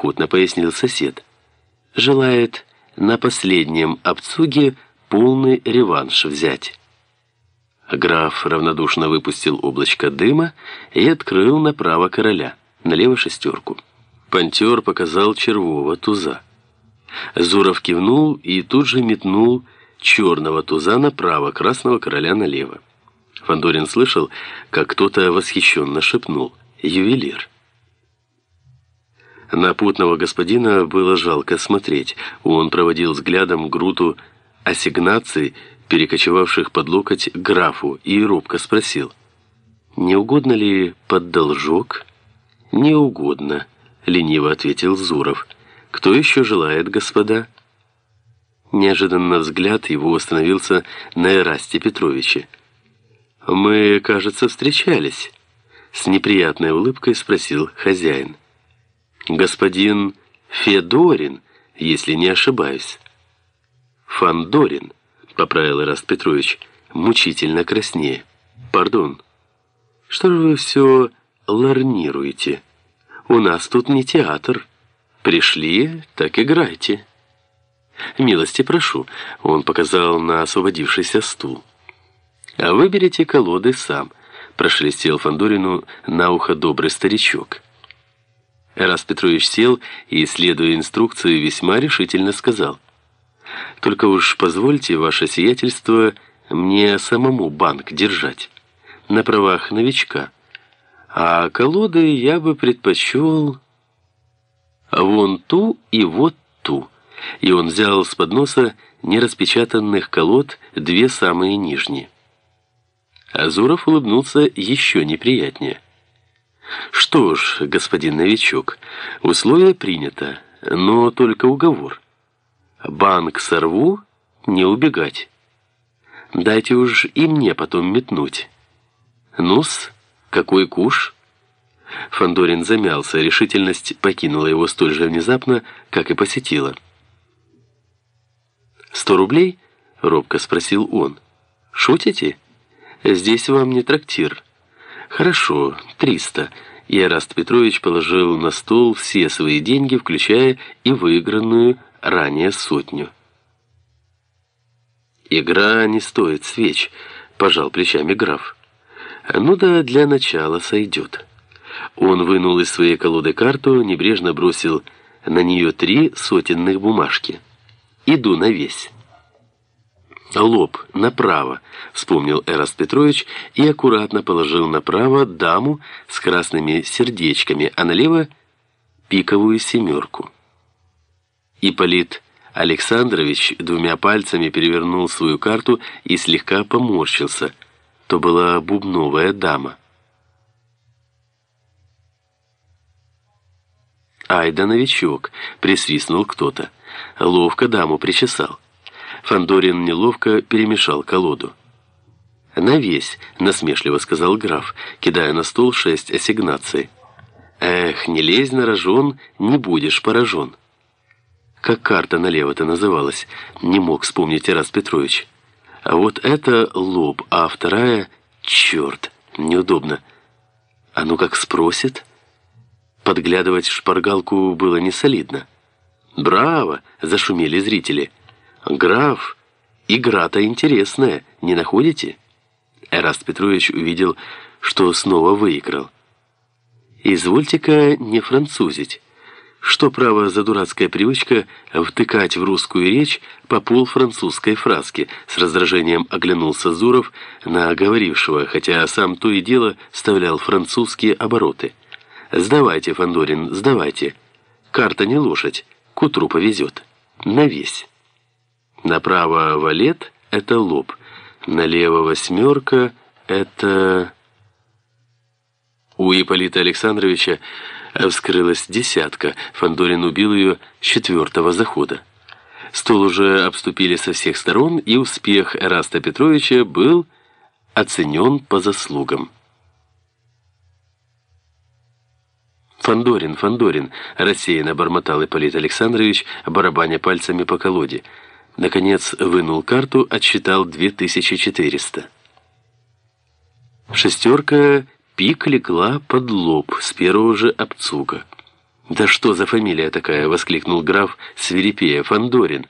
охотно пояснил сосед. Желает на последнем обцуге полный реванш взять. Граф равнодушно выпустил облачко дыма и открыл направо короля, налево шестерку. Пантер показал червового туза. Зуров кивнул и тут же метнул черного туза направо, красного короля налево. Фандорин слышал, как кто-то восхищенно шепнул «Ювелир». На путного господина было жалко смотреть. Он проводил взглядом груту ассигнаций, перекочевавших под локоть графу, и робко спросил, «Не угодно ли под должок?» «Не угодно», — лениво ответил Зуров. «Кто еще желает, господа?» Неожиданно взгляд его остановился на Эрасте Петровиче. «Мы, кажется, встречались», — с неприятной улыбкой спросил хозяин. «Господин Федорин, если не ошибаюсь». «Фандорин», — поправил Эраст Петрович, мучительно краснее. «Пардон. Что же вы все ларнируете? У нас тут не театр. Пришли, так играйте». «Милости прошу», — он показал на освободившийся стул. «А выберите колоды сам», — прошелестел Фандорину на ухо добрый старичок. Эраст Петрович сел и, следуя инструкции, весьма решительно сказал — только уж позвольте, ваше сиятельство, мне самому банк держать. На правах новичка. А колоды я бы предпочел... Вон ту и вот ту. И он взял с подноса нераспечатанных колод две самые нижние. Азуров улыбнулся еще неприятнее. «Что ж, господин новичок, условие принято, но только уговор». Банк сорву, не убегать. Дайте уж и мне потом метнуть. Нус, какой куш? Фандорин замялся, решительность покинула его столь же внезапно, как и посетила. «Сто рублей?» — робко спросил он. «Шутите? Здесь вам не трактир». «Хорошо, триста». И Араст Петрович положил на стол все свои деньги, включая и выигранную ранее сотню. «Игра не стоит свеч», — пожал плечами граф. «Ну да, для начала сойдет». Он вынул из своей колоды карту, небрежно бросил на нее три сотенных бумажки. «Иду на весь». «Лоб, направо», — вспомнил Эраст Петрович и аккуратно положил направо даму с красными сердечками, а налево — пиковую семерку. Ипполит Александрович двумя пальцами перевернул свою карту и слегка поморщился. То была бубновая дама. «Ай да новичок!» — присвистнул кто-то. Ловко даму причесал. Фандорин неловко перемешал колоду. «На весь», — насмешливо сказал граф, кидая на стол шесть ассигнаций. «Эх, не лезь на рожон, не будешь поражен». Как карта налево-то называлась, не мог вспомнить Ирас Петрович. А вот это лоб, а вторая... Черт, неудобно. А ну как спросит? Подглядывать в шпаргалку было не солидно. «Браво!» – зашумели зрители. «Граф, игра-то интересная, не находите?» Эраст Петрович увидел, что снова выиграл. «Извольте-ка не французить». Что, право, за дурацкая привычка втыкать в русскую речь по полфранцузской фразке? С раздражением оглянулся Зуров на говорившего, хотя сам то и дело вставлял французские обороты. «Сдавайте, Фандорин, сдавайте. Карта не лошадь, к утру повезет. На весь». Направо валет — это лоб, налево восьмерка — это... У Ипполита Александровича вскрылась десятка. Фандорин убил ее с четвертого захода. Стол уже обступили со всех сторон, и успех Раста Петровича был оценен по заслугам. «Фандорин, Фандорин!» – рассеянно бормотал Ипполит Александрович, барабаня пальцами по колоде. Наконец вынул карту, отсчитал 2400. Шестерка Пик легла под лоб с первого же обцуга. «Да что за фамилия такая?» — воскликнул граф Свирепея. «Фандорин».